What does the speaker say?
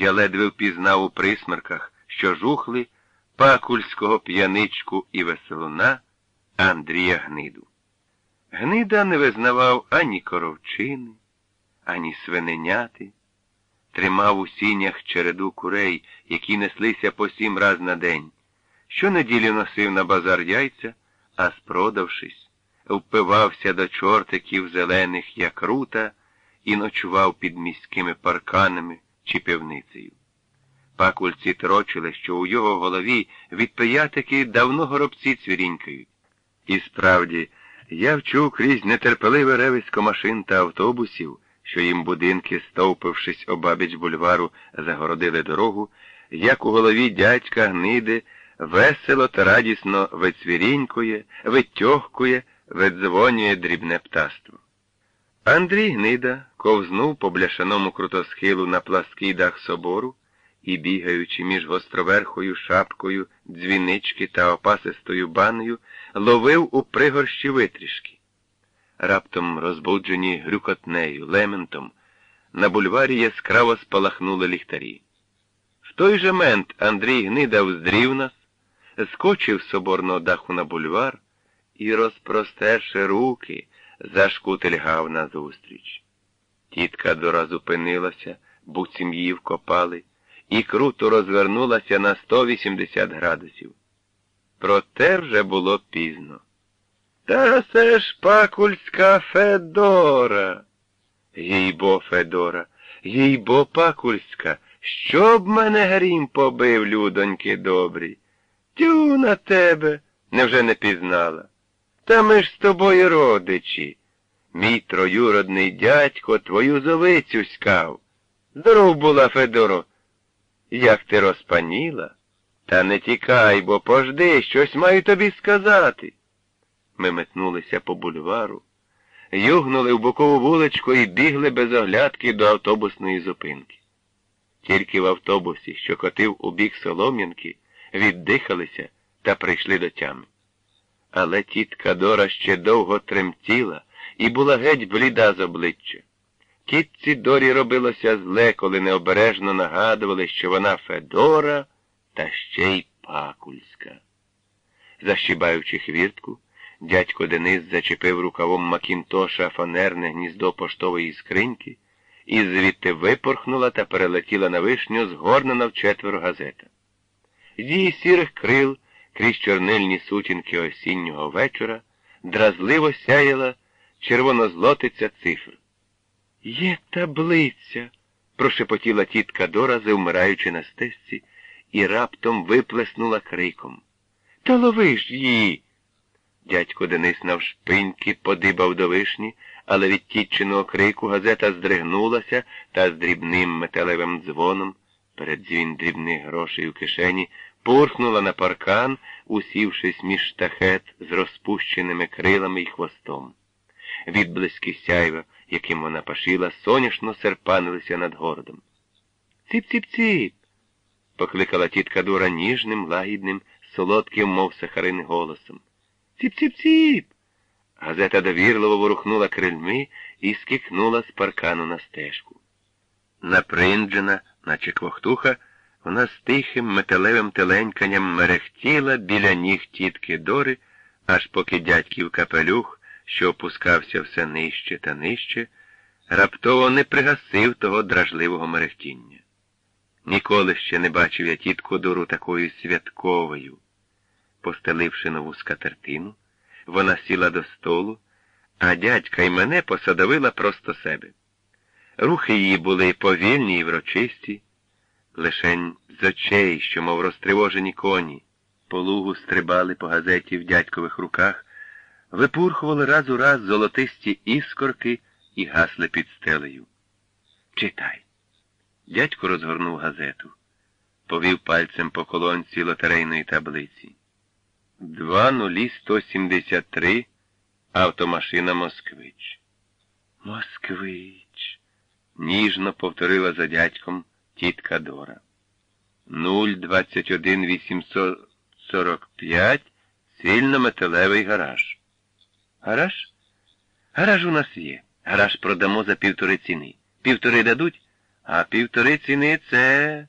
Я ледве впізнав у присмерках, що жухли пакульського п'яничку і веселуна Андрія Гниду. Гнида не визнавав ані коровчини, ані свиненяти, тримав у сінях череду курей, які неслися по сім раз на день. Щонеділі носив на базар яйця, а спродавшись, впивався до чортиків зелених, як рута, і ночував під міськими парканами чи пивницею. Пакульці трочили, що у його голові від пиятики давно горобці цвірінькають. І справді, я вчув крізь нетерпеливе ревисько машин та автобусів, що їм будинки, стовпившись обабіч бульвару, загородили дорогу, як у голові дядька гниди весело та радісно вицвірінькує, витьохкує, видзвонює дрібне птаство. Андрій Гнида ковзнув по бляшаному крутосхилу на плаский дах собору і, бігаючи між гостроверхою шапкою, дзвінички та опасистою банею, ловив у пригорщі витрішки. Раптом, розбуджені грюкотнею, лементом, на бульварі яскраво спалахнули ліхтарі. В той же мент Андрій Гнида вздрів нас, скочив з соборного даху на бульвар і, розпростерши руки, зашкутильгав назустріч. Тітка Дора зупинилася, буцім її вкопали, і круто розвернулася на 180 градусів. Проте вже було пізно. Та це ж пакульська Федора. Їй-бо, Федора, їй-бо пакульська, щоб мене грім побив, людоньки добрі. Тю на тебе, невже не пізнала? Та ми ж з тобою родичі. Мій троюродний дядько твою зовицю скав. Здоров була, Федоро. Як ти розпаніла? Та не тікай, бо пожди, щось маю тобі сказати. Ми метнулися по бульвару, югнули в бокову вуличку і бігли без оглядки до автобусної зупинки. Тільки в автобусі, що котив у бік Солом'янки, віддихалися та прийшли до тями. Але тітка Дора ще довго тремтіла і була геть бліда з обличчя. Тітці Дорі робилося зле, коли необережно нагадували, що вона Федора та ще й Пакульська. Защібаючи хвіртку, дядько Денис зачепив рукавом Макінтоша фанерне гніздо поштової скриньки і звідти випорхнула та перелетіла на вишню згорнена вчетверо газета. Її сірих крил крізь чорнильні сутінки осіннього вечора дразливо сяяла червонозлотиця цифр. Є таблиця, прошепотіла тітка Дора, завмираючи на стежці, і раптом виплеснула криком. Та лови ж її. Дядько Денис навшпиньки подибав до вишні, але від тітчиного крику газета здригнулася та з дрібним металевим дзвоном, перед дзвін дрібних грошей у кишені, пурхнула на паркан, усівшись між штахет з розпущеними крилами й хвостом. Відблиски сяйва, яким вона пашила, соняшно серпанилися над городом. Ціп-ціп-ціп. покликала тітка Дура ніжним, лагідним, солодким, мов сахарин голосом. Ціп-ціп-ціп. Газета довірливо ворухнула крильми і скикнула з паркану на стежку. Напринджена, наче квохтуха, вона з тихим металевим теленьканням мерехтіла біля ніг тітки Дори, аж поки дядьків капелюх, що опускався все нижче та нижче, раптово не пригасив того дражливого мерехтіння. Ніколи ще не бачив я тітку Дору такою святковою. Постеливши нову скатертину, вона сіла до столу, а дядька й мене посадовила просто себе. Рухи її були повільні і врочисті, лишень з очей, що, мов розтривожені коні, по лугу стрибали по газеті в дядькових руках, випурхували раз у раз золотисті іскорки і гасли під стелею. Читай. Дядько розгорнув газету, повів пальцем по колонці лотерейної таблиці. Два нулі сто сімдесят три автомашина Москвич. Москвич. ніжно повторила за дядьком тітка Дора. Нуль двадцять один вісімсот сорок п'ять цільно-металевий гараж. Гараж? Гараж у нас є. Гараж продамо за півтори ціни. Півтори дадуть, А півтори ціни це